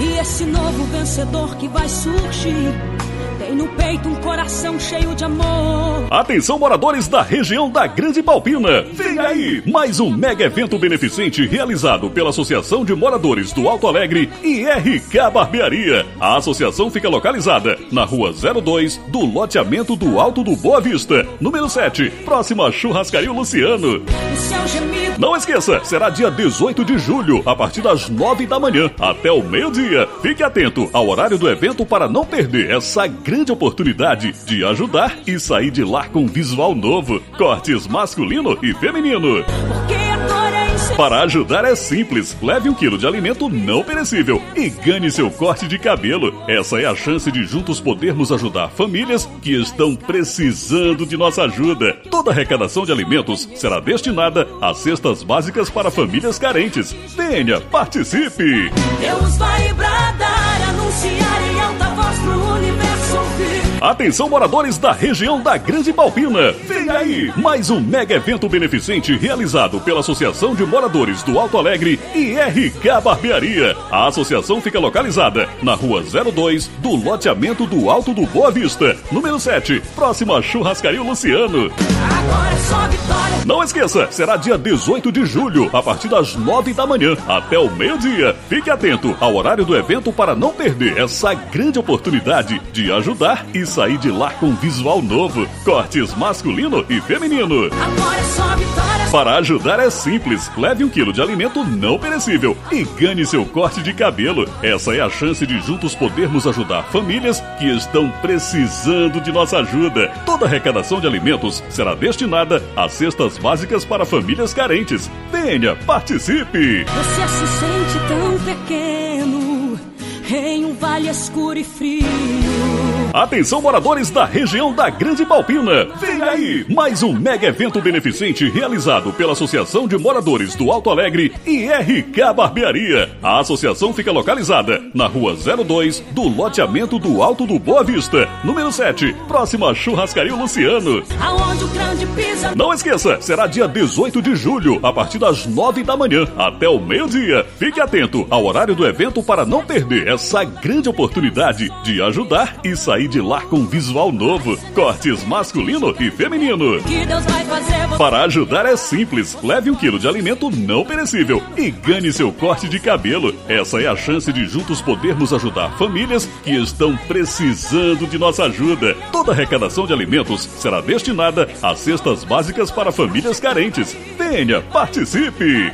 E esse novo vencedor que vai surgir tem no peito um coração cheio de amor. Atenção, moradores da região da Grande Palpina. Vem aí mais um mega evento beneficente realizado pela Associação de Moradores do Alto Alegre e RK Barbearia. A associação fica localizada na rua 02 do loteamento do Alto do Boa Vista, número 7, próximo a Churrascaria Luciano. Não esqueça, será dia 18 de julho, a partir das 9 da manhã até o meio-dia. Fique atento ao horário do evento para não perder essa grande oportunidade de ajudar e sair de lá com um visual novo. Cortes masculino e feminino. É. Para ajudar é simples. Leve um quilo de alimento não perecível e ganhe seu corte de cabelo. Essa é a chance de juntos podermos ajudar famílias que estão precisando de nossa ajuda. Toda arrecadação de alimentos será destinada a cestas básicas para famílias carentes. Venha, participe! Deus vai bradar, Atenção moradores da região da Grande Palpina. Vem aí mais um mega evento beneficente realizado pela Associação de Moradores do Alto Alegre e RK Barbearia. A associação fica localizada na rua 02 do loteamento do Alto do Boa Vista, número 7, próximo a Churrascaria Luciano. Agora é só vitória. Não esqueça, será dia 18 de julho, a partir das 9 da manhã até o meio-dia. Fique atento ao horário do evento para não perder essa grande oportunidade de ajudar e sair de lá com visual novo. Cortes masculino e feminino. Agora é só vitória. Para ajudar é simples. Leve um quilo de alimento não perecível e ganhe seu corte de cabelo. Essa é a chance de juntos podermos ajudar famílias que estão precisando de nossa ajuda. Toda arrecadação de alimentos será destinada a cestas básicas para famílias carentes. Venha, participe! Você se sente tão pequeno em um vale escuro e frio. Atenção moradores da região da Grande Palpina. Vem aí mais um mega evento beneficente realizado pela Associação de Moradores do Alto Alegre e RK Barbearia. A associação fica localizada na rua 02 do loteamento do Alto do Boa Vista, número 7, próximo a Churrascaria Luciano. Aonde o grande pisa. Não esqueça, será dia 18 de julho, a partir das 9 da manhã até o meio-dia. Fique atento ao horário do evento para não perder essa grande oportunidade de ajudar e sair de lá com visual novo. Cortes masculino e feminino. Para ajudar é simples. Leve um quilo de alimento não perecível e ganhe seu corte de cabelo. Essa é a chance de juntos podermos ajudar famílias que estão precisando de nossa ajuda. Toda arrecadação de alimentos será destinada a cestas básicas para famílias carentes. Venha, participe!